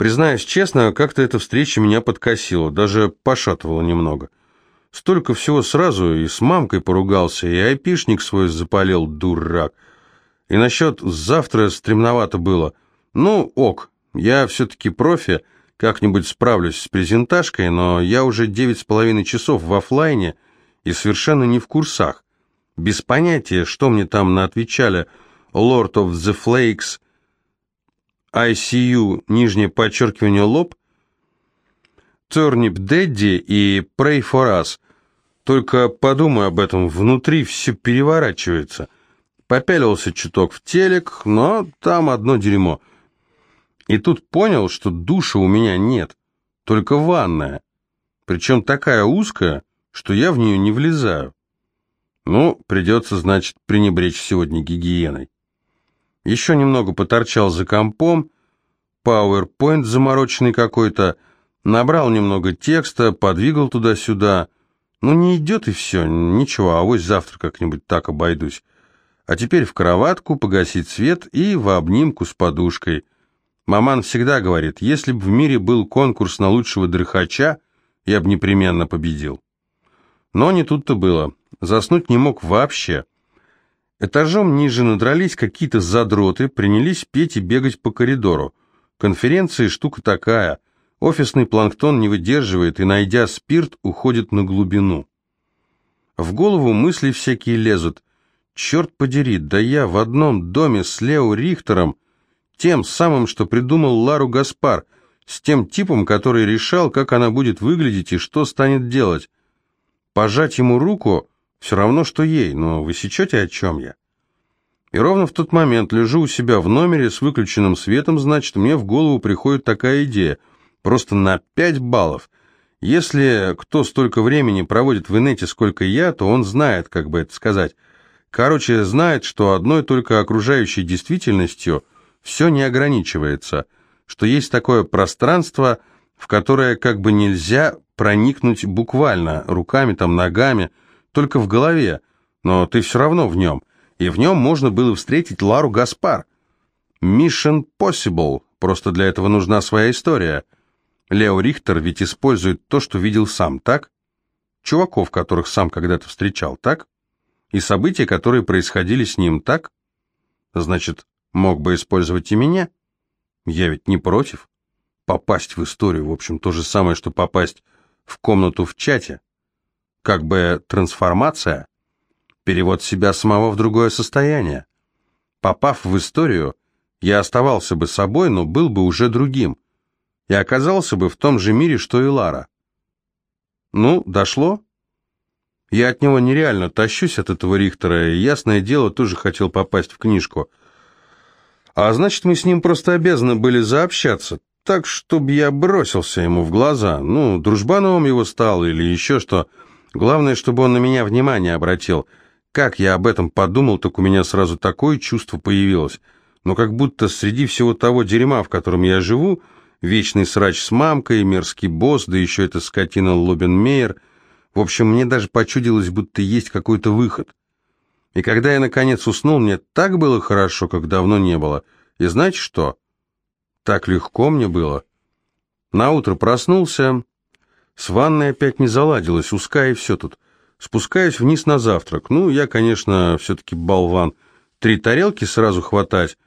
Признаюсь честно, как-то эта встреча меня подкосила, даже пошатывала немного. Столько всего сразу, и с мамкой поругался, и айпишник свой запалил, дурак. И насчет завтра стремновато было. Ну, ок, я все-таки профи, как-нибудь справлюсь с презентажкой, но я уже девять с половиной часов в офлайне и совершенно не в курсах. Без понятия, что мне там наотвечали Lord of the Flakes, ICU, нижнее подчеркивание лоб, Turnip Daddy и Pray for Us. Только подумай об этом, внутри все переворачивается. Попялился чуток в телек, но там одно дерьмо. И тут понял, что душа у меня нет, только ванная. Причем такая узкая, что я в нее не влезаю. Ну, придется, значит, пренебречь сегодня гигиеной. Еще немного поторчал за компом, PowerPoint замороченный какой-то, набрал немного текста, подвигал туда-сюда. Ну, не идет и все, ничего, а авось завтра как-нибудь так обойдусь. А теперь в кроватку, погасить свет и в обнимку с подушкой. Маман всегда говорит, если бы в мире был конкурс на лучшего дрыхача, я бы непременно победил. Но не тут-то было. Заснуть не мог вообще. Этажом ниже надрались какие-то задроты, принялись петь и бегать по коридору. Конференции штука такая. Офисный планктон не выдерживает и, найдя спирт, уходит на глубину. В голову мысли всякие лезут. Черт подери, да я в одном доме с Лео Рихтером, тем самым, что придумал Лару Гаспар, с тем типом, который решал, как она будет выглядеть и что станет делать. Пожать ему руку все равно, что ей, но вы сечете, о чем я? И ровно в тот момент лежу у себя в номере с выключенным светом, значит, мне в голову приходит такая идея. Просто на 5 баллов. Если кто столько времени проводит в инете, сколько я, то он знает, как бы это сказать. Короче, знает, что одной только окружающей действительностью все не ограничивается, что есть такое пространство, в которое как бы нельзя проникнуть буквально, руками там, ногами, только в голове, но ты все равно в нем, и в нем можно было встретить Лару Гаспар. Mission Possible, просто для этого нужна своя история. Лео Рихтер ведь использует то, что видел сам, так? Чуваков, которых сам когда-то встречал, так? И события, которые происходили с ним, так? Значит, мог бы использовать и меня? Я ведь не против. Попасть в историю, в общем, то же самое, что попасть в комнату в чате. Как бы трансформация, перевод себя самого в другое состояние. Попав в историю, я оставался бы собой, но был бы уже другим. И оказался бы в том же мире, что и Лара. Ну, дошло? Я от него нереально тащусь от этого Рихтера, и, ясное дело, тоже хотел попасть в книжку. А значит, мы с ним просто обязаны были заобщаться, так, чтобы я бросился ему в глаза. Ну, дружбаном его стал или еще что. Главное, чтобы он на меня внимание обратил. Как я об этом подумал, так у меня сразу такое чувство появилось. Но как будто среди всего того дерьма, в котором я живу, вечный срач с мамкой, мерзкий босс, да еще эта скотина Лобенмейер, в общем, мне даже почудилось, будто есть какой-то выход. И когда я, наконец, уснул, мне так было хорошо, как давно не было. И знаете что? Так легко мне было. Наутро проснулся, с ванной опять не заладилось, узкая и все тут. Спускаюсь вниз на завтрак. Ну, я, конечно, все-таки болван. Три тарелки сразу хватать.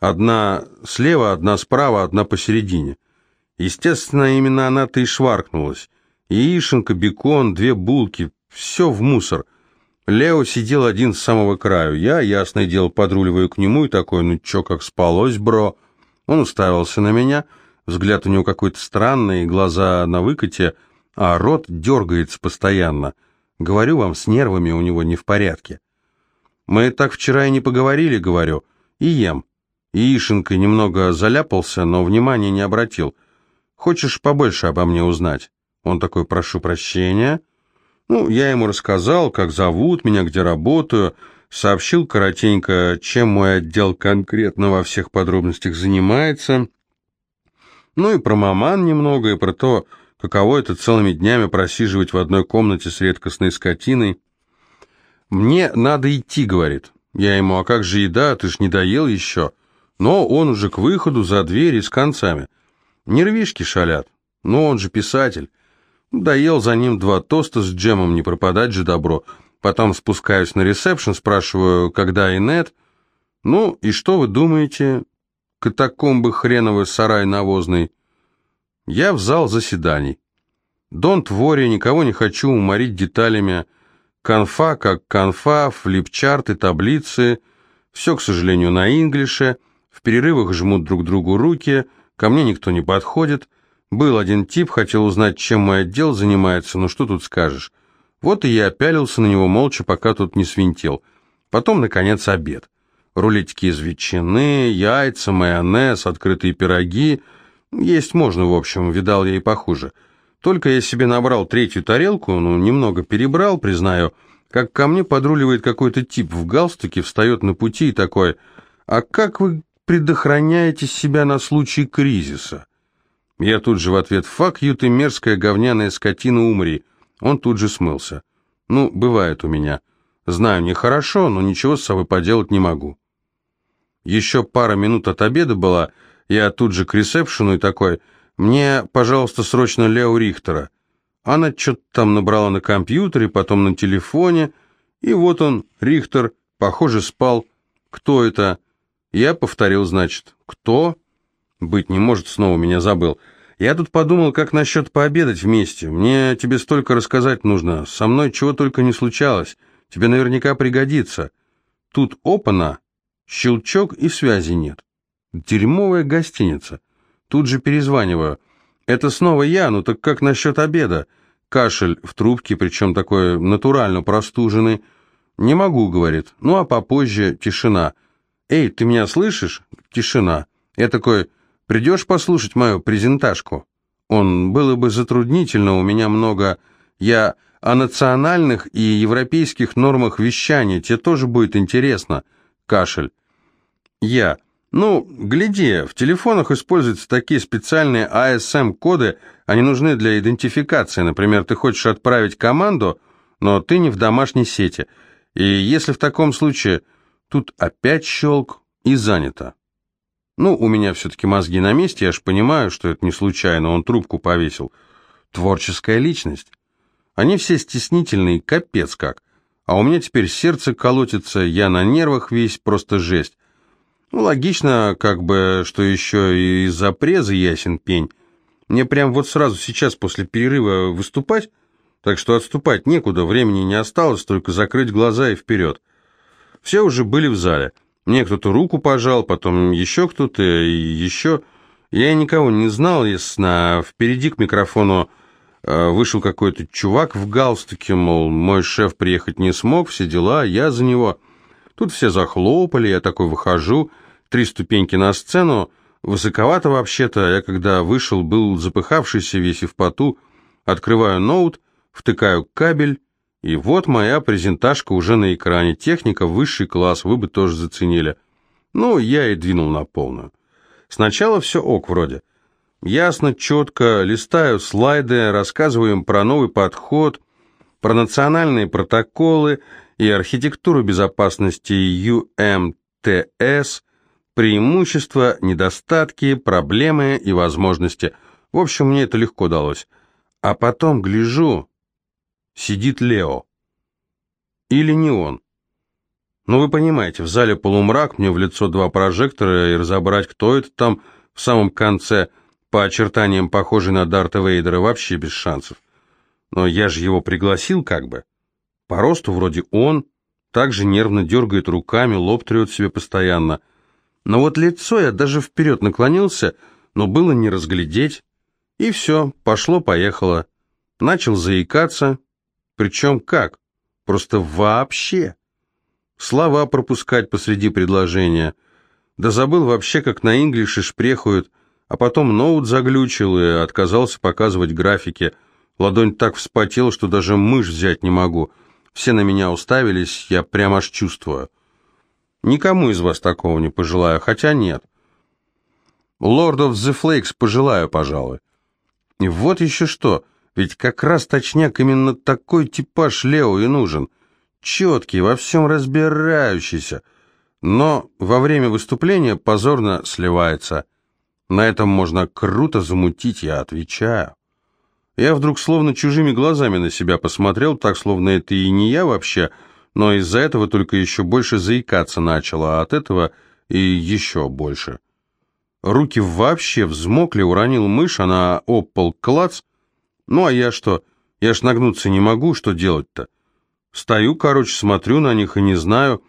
Одна слева, одна справа, одна посередине. Естественно, именно она-то и шваркнулась. Яишенка, бекон, две булки, все в мусор. Лео сидел один с самого краю. Я, ясное дело, подруливаю к нему и такой, ну чё, как спалось, бро? Он уставился на меня, взгляд у него какой-то странный, глаза на выкате, а рот дергается постоянно. Говорю вам, с нервами у него не в порядке. Мы так вчера и не поговорили, говорю, и ем. Яишенко немного заляпался, но внимания не обратил. Хочешь побольше обо мне узнать? Он такой, прошу прощения. Ну, я ему рассказал, как зовут меня, где работаю, сообщил коротенько, чем мой отдел конкретно во всех подробностях занимается. Ну и про маман немного, и про то, каково это целыми днями просиживать в одной комнате с редкостной скотиной. «Мне надо идти», — говорит. Я ему, «А как же еда? Ты ж не доел еще?» Но он уже к выходу за дверь и с концами. Нервишки шалят. Ну, он же писатель. Доел за ним два тоста с джемом, не пропадать же добро. Потом спускаюсь на ресепшн, спрашиваю, когда Инет. Ну, и что вы думаете? Катакомбы хреновый сарай навозный. Я в зал заседаний. Донт вори, никого не хочу уморить деталями. Конфа как конфа, флипчарты, таблицы. Все, к сожалению, на инглише. В перерывах жмут друг другу руки. Ко мне никто не подходит. Был один тип, хотел узнать, чем мой отдел занимается, но что тут скажешь. Вот и я опялился на него молча, пока тут не свинтел. Потом, наконец, обед. Рулетики из ветчины, яйца, майонез, открытые пироги. Есть можно, в общем, видал я и похуже. Только я себе набрал третью тарелку, ну, немного перебрал, признаю, как ко мне подруливает какой-то тип в галстуке, встает на пути и такой, «А как вы предохраняете себя на случай кризиса?» Я тут же в ответ «Фак ю, ты мерзкая говняная скотина, умри!» Он тут же смылся. «Ну, бывает у меня. Знаю, нехорошо, но ничего с собой поделать не могу». Еще пара минут от обеда была, я тут же к ресепшену и такой «Мне, пожалуйста, срочно Лео Рихтера». Она что-то там набрала на компьютере, потом на телефоне, и вот он, Рихтер, похоже, спал. «Кто это?» Я повторил, значит, «Кто?» Быть не может, снова меня забыл. Я тут подумал, как насчет пообедать вместе. Мне тебе столько рассказать нужно. Со мной чего только не случалось. Тебе наверняка пригодится. Тут опана, щелчок и связи нет. Дерьмовая гостиница. Тут же перезваниваю. Это снова я, ну так как насчет обеда? Кашель в трубке, причем такой натурально простуженный. Не могу, говорит. Ну а попозже тишина. Эй, ты меня слышишь? Тишина. Я такой... Придешь послушать мою презентажку? Он, было бы затруднительно, у меня много... Я о национальных и европейских нормах вещания, тебе тоже будет интересно. Кашель. Я. Ну, гляди, в телефонах используются такие специальные ASM-коды, они нужны для идентификации. Например, ты хочешь отправить команду, но ты не в домашней сети. И если в таком случае тут опять щелк и занято. Ну, у меня все-таки мозги на месте, я ж понимаю, что это не случайно, он трубку повесил. Творческая личность. Они все стеснительные, капец как. А у меня теперь сердце колотится, я на нервах весь, просто жесть. Ну, логично, как бы, что еще и из-за презы ясен пень. Мне прям вот сразу сейчас после перерыва выступать, так что отступать некуда, времени не осталось, только закрыть глаза и вперед. Все уже были в зале. Мне кто-то руку пожал, потом еще кто-то, и еще... Я никого не знал, ясно. Впереди к микрофону вышел какой-то чувак в галстуке, мол, мой шеф приехать не смог, все дела, я за него. Тут все захлопали, я такой выхожу, три ступеньки на сцену, высоковато вообще-то, я когда вышел, был запыхавшийся весь и в поту, открываю ноут, втыкаю кабель, и вот моя презентажка уже на экране. Техника высший класс, вы бы тоже заценили. Ну, я и двинул на полную. Сначала все ок вроде. Ясно, четко, листаю слайды, рассказываю им про новый подход, про национальные протоколы и архитектуру безопасности UMTS, преимущества, недостатки, проблемы и возможности. В общем, мне это легко далось. А потом гляжу, сидит Лео. Или не он. Ну, вы понимаете, в зале полумрак, мне в лицо два прожектора, и разобрать, кто это там в самом конце, по очертаниям похожий на Дарта Вейдера, вообще без шансов. Но я же его пригласил как бы. По росту вроде он, также нервно дергает руками, лоб трет себе постоянно. Но вот лицо я даже вперед наклонился, но было не разглядеть. И все, пошло-поехало. Начал заикаться, причем как? Просто вообще. Слова пропускать посреди предложения. Да забыл вообще, как на инглише шпрехают, а потом ноут заглючил и отказался показывать графики. Ладонь так вспотела, что даже мышь взять не могу. Все на меня уставились, я прямо аж чувствую. Никому из вас такого не пожелаю, хотя нет. Lord of the Flakes пожелаю, пожалуй. И вот еще что. Ведь как раз точняк именно такой типаж Лео и нужен. Четкий, во всем разбирающийся. Но во время выступления позорно сливается. На этом можно круто замутить, я отвечаю. Я вдруг словно чужими глазами на себя посмотрел, так словно это и не я вообще, но из-за этого только еще больше заикаться начал, а от этого и еще больше. Руки вообще взмокли, уронил мышь, она об пол клац. Ну а я что? Я ж нагнуться не могу, что делать-то? Стою, короче, смотрю на них и не знаю.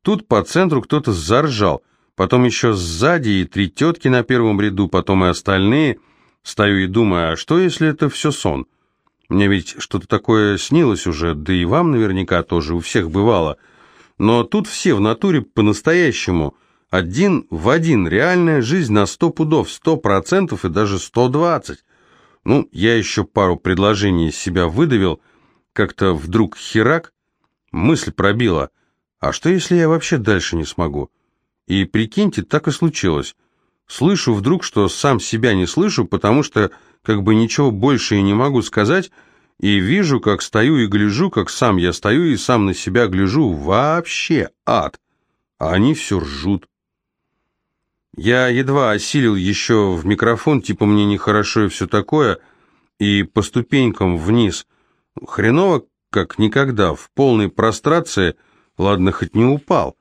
Тут по центру кто-то заржал, потом еще сзади и три тетки на первом ряду, потом и остальные. Стою и думаю, а что, если это все сон? Мне ведь что-то такое снилось уже, да и вам наверняка тоже, у всех бывало. Но тут все в натуре по-настоящему. Один в один, реальная жизнь на сто пудов, сто процентов и даже сто двадцать. Ну, я еще пару предложений из себя выдавил, как-то вдруг херак, мысль пробила. А что, если я вообще дальше не смогу? И прикиньте, так и случилось. Слышу вдруг, что сам себя не слышу, потому что как бы ничего больше и не могу сказать, и вижу, как стою и гляжу, как сам я стою и сам на себя гляжу. Вообще ад. А они все ржут. Я едва осилил еще в микрофон, типа мне нехорошо и все такое, и по ступенькам вниз. Хреново, как никогда, в полной прострации, ладно, хоть не упал.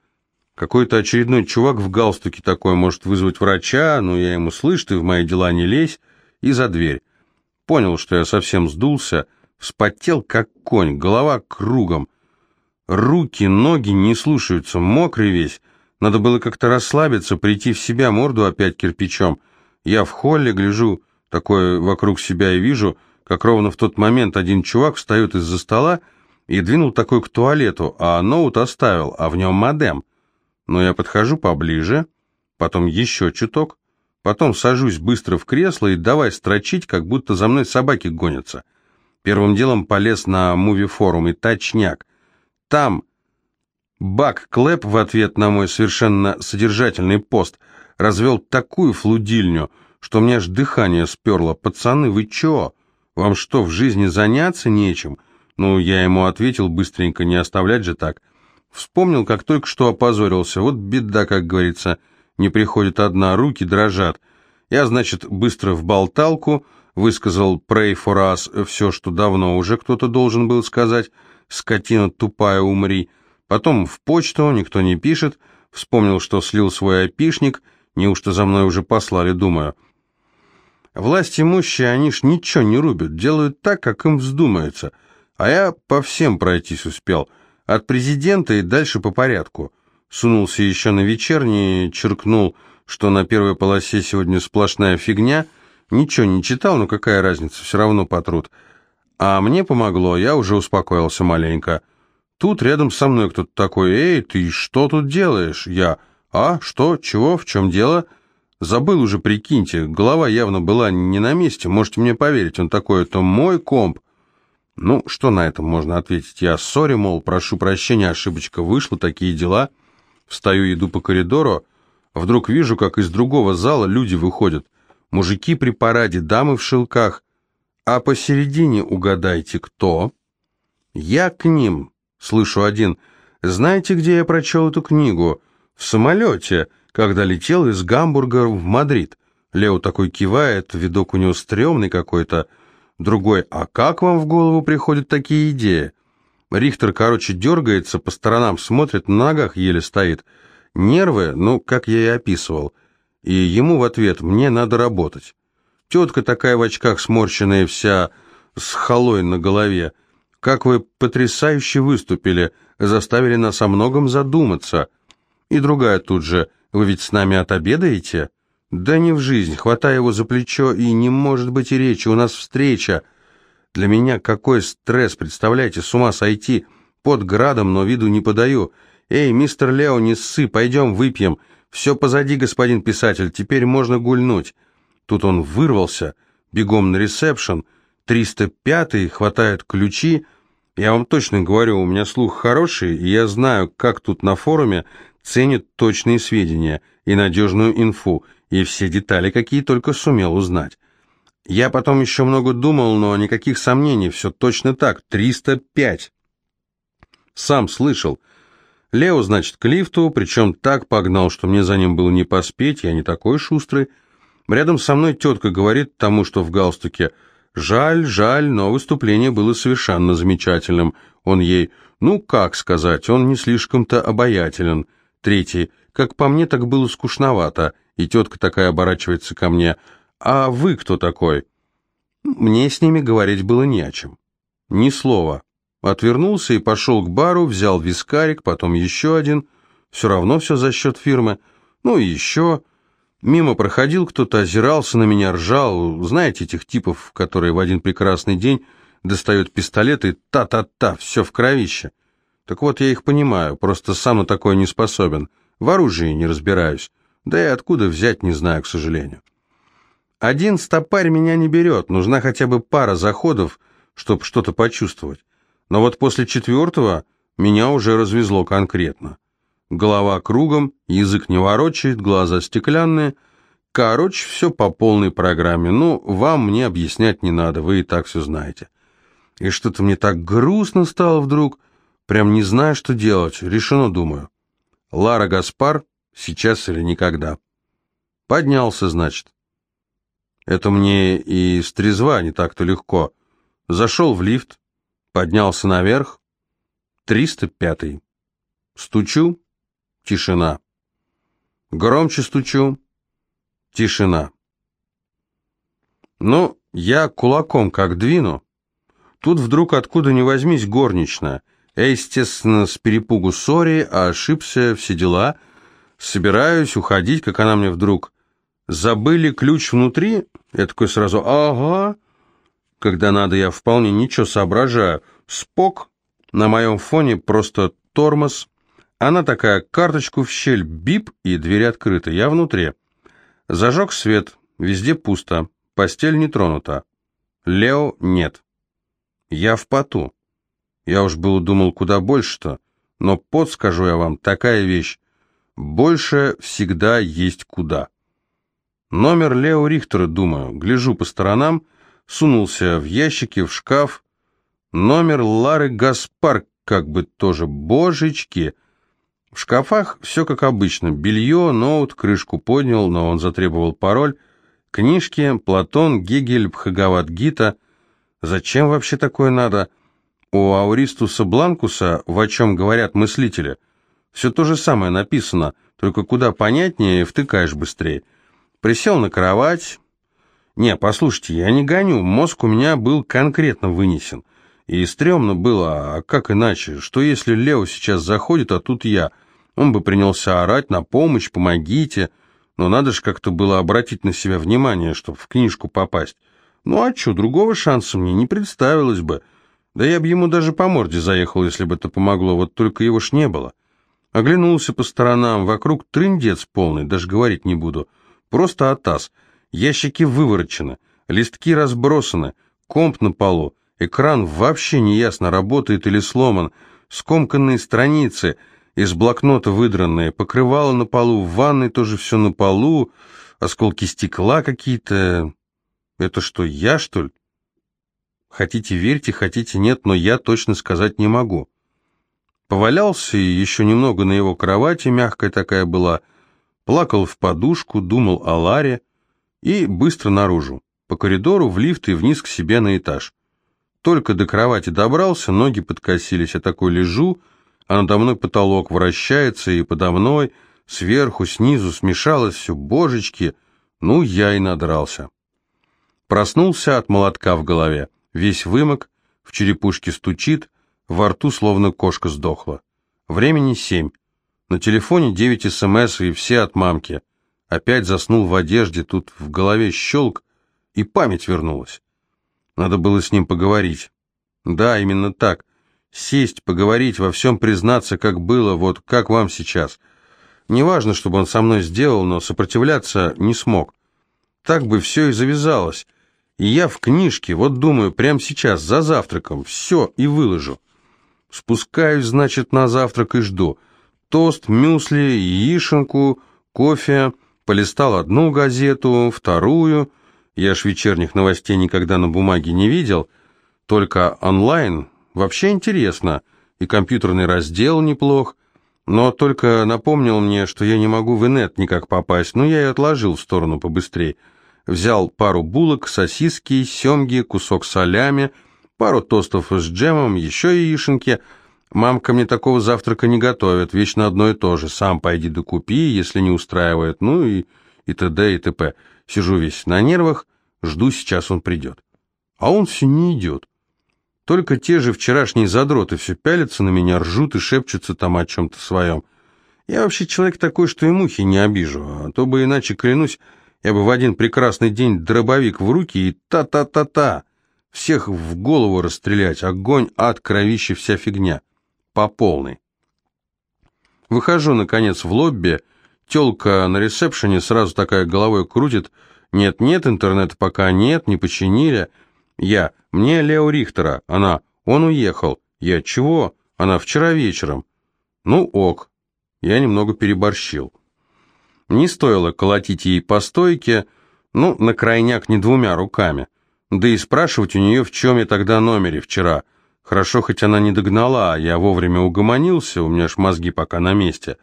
Какой-то очередной чувак в галстуке такой может вызвать врача, но я ему слышь, ты в мои дела не лезь, и за дверь. Понял, что я совсем сдулся, вспотел, как конь, голова кругом. Руки, ноги не слушаются, мокрый весь, надо было как-то расслабиться, прийти в себя, морду опять кирпичом. Я в холле гляжу, такое вокруг себя и вижу, как ровно в тот момент один чувак встает из-за стола и двинул такой к туалету, а ноут оставил, а в нем модем. Но я подхожу поближе, потом еще чуток, потом сажусь быстро в кресло и давай строчить, как будто за мной собаки гонятся. Первым делом полез на муви-форум и точняк. Там Бак Клэп в ответ на мой совершенно содержательный пост развел такую флудильню, что мне аж дыхание сперло. «Пацаны, вы чё? Вам что, в жизни заняться нечем?» Ну, я ему ответил быстренько, не оставлять же так. Вспомнил, как только что опозорился. Вот беда, как говорится, не приходит одна, руки дрожат. Я, значит, быстро в болталку, высказал «pray for us» все, что давно уже кто-то должен был сказать. «Скотина тупая, умри». Потом в почту, никто не пишет. Вспомнил, что слил свой опишник. Неужто за мной уже послали, думаю. Власть имущие, они ж ничего не рубят, делают так, как им вздумается. А я по всем пройтись успел. От президента и дальше по порядку. Сунулся еще на вечерний, черкнул, что на первой полосе сегодня сплошная фигня. Ничего не читал, но какая разница, все равно потрут. А мне помогло, я уже успокоился маленько. Тут рядом со мной кто-то такой, «Эй, ты что тут делаешь?» Я, «А, что, чего, в чем дело?» Забыл уже, прикиньте, голова явно была не на месте, можете мне поверить. Он такой, это мой комп. Ну, что на этом можно ответить? Я, sorry, мол, прошу прощения, ошибочка вышла, такие дела. Встаю, иду по коридору, вдруг вижу, как из другого зала люди выходят. Мужики при параде, дамы в шелках. А посередине угадайте, кто? Я к ним, Слышу один. «Знаете, где я прочел эту книгу?» «В самолете, когда летел из Гамбурга в Мадрид». Лео такой кивает, видок у него стрёмный какой-то. Другой, «А как вам в голову приходят такие идеи?» Рихтер, короче, дергается, по сторонам смотрит, на ногах еле стоит. Нервы, ну, как я и описывал. И ему в ответ «мне надо работать». Тетка такая в очках сморщенная вся, с холой на голове. Как вы потрясающе выступили, заставили нас о многом задуматься. И другая тут же, вы ведь с нами отобедаете? Да не в жизнь, хватай его за плечо, и не может быть и речи, у нас встреча. Для меня какой стресс, представляете, с ума сойти. Под градом, но виду не подаю. Эй, мистер Лео, не ссы, пойдем выпьем. Все позади, господин писатель, теперь можно гульнуть. Тут он вырвался, бегом на ресепшн, 305-й, хватает ключи. Я вам точно говорю, у меня слух хороший, и я знаю, как тут на форуме ценят точные сведения и надежную инфу, и все детали, какие только сумел узнать. Я потом еще много думал, но никаких сомнений, все точно так, 305. Сам слышал. Лео, значит, к лифту, причем так погнал, что мне за ним было не поспеть, я не такой шустрый. Рядом со мной тетка говорит тому, что в галстуке «Жаль, жаль, но выступление было совершенно замечательным». Он ей «Ну, как сказать, он не слишком-то обаятелен». Третий «Как по мне, так было скучновато». И тетка такая оборачивается ко мне «А вы кто такой?» Мне с ними говорить было не о чем. Ни слова. Отвернулся и пошел к бару, взял вискарик, потом еще один. Все равно все за счет фирмы. Ну и еще. Мимо проходил кто-то, озирался на меня, ржал. Знаете этих типов, которые в один прекрасный день достают пистолет и та-та-та, все в кровище. Так вот, я их понимаю, просто сам на такое не способен. В оружии не разбираюсь. Да и откуда взять, не знаю, к сожалению. Один стопарь меня не берет, нужна хотя бы пара заходов, чтобы что-то почувствовать. Но вот после четвертого меня уже развезло конкретно. Голова кругом, язык не ворочает, глаза стеклянные. Короче, все по полной программе. Ну, вам мне объяснять не надо, вы и так все знаете. И что-то мне так грустно стало вдруг. Прям не знаю, что делать. Решено, думаю. Лара Гаспар, сейчас или никогда. Поднялся, значит. Это мне и с трезва не так-то легко. Зашел в лифт, поднялся наверх. Триста пятый. Стучу, Тишина. Громче стучу. Тишина. Ну, я кулаком как двину. Тут вдруг откуда ни возьмись горничная. Я, естественно, с перепугу сори, а ошибся, все дела. Собираюсь уходить, как она мне вдруг... Забыли ключ внутри? Я такой сразу, ага. Когда надо, я вполне ничего соображаю. Спок на моем фоне просто тормоз. Она такая, карточку в щель, бип, и дверь открыта. Я внутри. Зажег свет, везде пусто, постель не тронута. Лео нет. Я в поту. Я уж было думал куда больше-то, но пот, скажу я вам, такая вещь. Больше всегда есть куда. Номер Лео Рихтера, думаю, гляжу по сторонам, сунулся в ящики, в шкаф. Номер Лары Гаспар, как бы тоже, божечки, — в шкафах все как обычно. Белье, ноут, крышку поднял, но он затребовал пароль. Книжки, Платон, Гегель, Бхагават-гита. Зачем вообще такое надо? У Ауристуса Бланкуса, в о чем говорят мыслители, все то же самое написано, только куда понятнее втыкаешь быстрее. Присел на кровать. Не, послушайте, я не гоню, мозг у меня был конкретно вынесен. И стрёмно было, а как иначе? Что если Лео сейчас заходит, а тут я? Он бы принялся орать на помощь, помогите. Но надо же как-то было обратить на себя внимание, чтобы в книжку попасть. Ну а что, другого шанса мне не представилось бы. Да я бы ему даже по морде заехал, если бы это помогло, вот только его ж не было. Оглянулся по сторонам, вокруг трындец полный, даже говорить не буду. Просто атас. Ящики выворочены, листки разбросаны, комп на полу. Экран вообще неясно, работает или сломан. Скомканные страницы, из блокнота выдранные, покрывало на полу, в ванной тоже все на полу, осколки стекла какие-то. Это что, я, что ли? Хотите верьте, хотите нет, но я точно сказать не могу. Повалялся и еще немного на его кровати, мягкая такая была, плакал в подушку, думал о Ларе и быстро наружу, по коридору, в лифт и вниз к себе на этаж. Только до кровати добрался, ноги подкосились, я такой лежу, а надо мной потолок вращается, и подо мной, сверху, снизу смешалось все, божечки, ну, я и надрался. Проснулся от молотка в голове, весь вымок, в черепушке стучит, во рту словно кошка сдохла. Времени семь. На телефоне девять СМС и все от мамки. Опять заснул в одежде, тут в голове щелк, и память вернулась. Надо было с ним поговорить. Да, именно так. Сесть, поговорить, во всем признаться, как было, вот как вам сейчас. Неважно, чтобы он со мной сделал, но сопротивляться не смог. Так бы все и завязалось. И я в книжке, вот думаю, прямо сейчас, за завтраком, все и выложу. Спускаюсь, значит, на завтрак и жду. Тост, мюсли, яишенку, кофе, полистал одну газету, вторую, я ж вечерних новостей никогда на бумаге не видел, только онлайн. Вообще интересно, и компьютерный раздел неплох, но только напомнил мне, что я не могу в инет никак попасть, ну я и отложил в сторону побыстрее. Взял пару булок, сосиски, семги, кусок солями, пару тостов с джемом, еще яишенки. Мамка мне такого завтрака не готовит, вечно одно и то же. Сам пойди докупи, если не устраивает, ну и, и т.д. и т.п. Сижу весь на нервах, жду, сейчас он придет. А он все не идет. Только те же вчерашние задроты все пялятся на меня, ржут и шепчутся там о чем-то своем. Я вообще человек такой, что и мухи не обижу, а то бы иначе, клянусь, я бы в один прекрасный день дробовик в руки и та-та-та-та, всех в голову расстрелять, огонь, ад, кровище, вся фигня, по полной. Выхожу, наконец, в лобби, тёлка на ресепшене сразу такая головой крутит, нет-нет, интернета пока нет, не починили, я, мне Лео Рихтера. Она, он уехал. Я, чего? Она, вчера вечером. Ну, ок. Я немного переборщил. Не стоило колотить ей по стойке, ну, на крайняк не двумя руками. Да и спрашивать у нее, в чем я тогда номере вчера. Хорошо, хоть она не догнала, а я вовремя угомонился, у меня ж мозги пока на месте.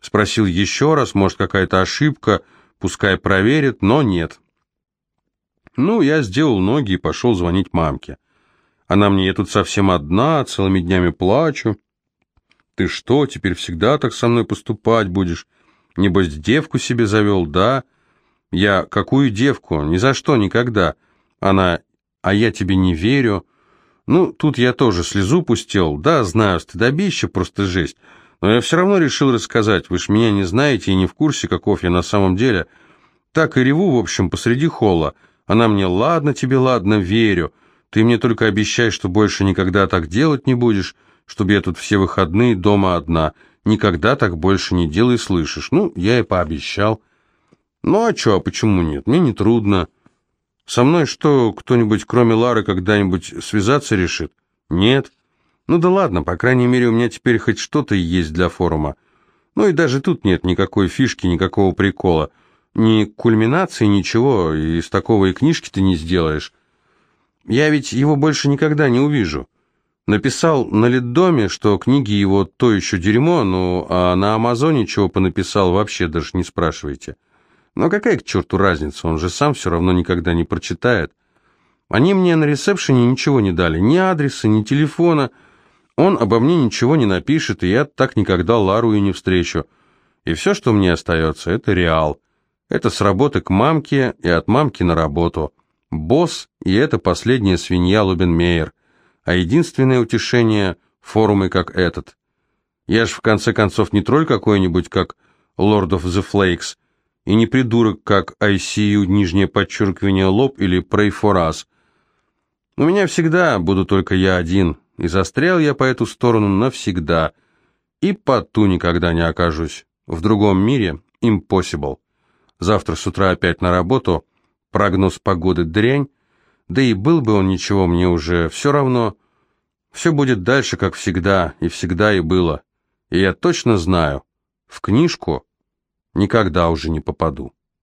Спросил еще раз, может, какая-то ошибка, пускай проверит, но нет. Ну, я сделал ноги и пошел звонить мамке. Она мне, я тут совсем одна, целыми днями плачу. Ты что, теперь всегда так со мной поступать будешь? Небось, девку себе завел, да? Я, какую девку? Ни за что, никогда. Она, а я тебе не верю. Ну, тут я тоже слезу пустил. Да, знаю, стыдобище, просто жесть. Но я все равно решил рассказать. Вы ж меня не знаете и не в курсе, каков я на самом деле. Так и реву, в общем, посреди холла. Она мне, ладно тебе, ладно, верю. Ты мне только обещай, что больше никогда так делать не будешь, чтобы я тут все выходные дома одна. Никогда так больше не делай, слышишь? Ну, я и пообещал. Ну, а чё, а почему нет? Мне не трудно. Со мной что, кто-нибудь, кроме Лары, когда-нибудь связаться решит? Нет. Ну да ладно, по крайней мере, у меня теперь хоть что-то есть для форума. Ну и даже тут нет никакой фишки, никакого прикола. Ни кульминации, ничего, из такого и книжки ты не сделаешь. Я ведь его больше никогда не увижу. Написал на Литдоме, что книги его то еще дерьмо, ну а на Амазоне чего понаписал, вообще даже не спрашивайте. Но какая к черту разница, он же сам все равно никогда не прочитает. Они мне на ресепшене ничего не дали, ни адреса, ни телефона. Он обо мне ничего не напишет, и я так никогда Лару и не встречу. И все, что мне остается, это реал. Это с работы к мамке и от мамки на работу. Босс и это последняя свинья Лубенмейер. А единственное утешение – форумы как этот. Я ж в конце концов не тролль какой-нибудь, как Lord of the Flakes, и не придурок, как ICU, нижнее подчеркивание лоб или Pray for Us. У меня всегда буду только я один, и застрял я по эту сторону навсегда, и по ту никогда не окажусь. В другом мире – impossible. Завтра с утра опять на работу. Прогноз погоды дрянь. Да и был бы он ничего, мне уже все равно. Все будет дальше, как всегда, и всегда и было. И я точно знаю, в книжку никогда уже не попаду.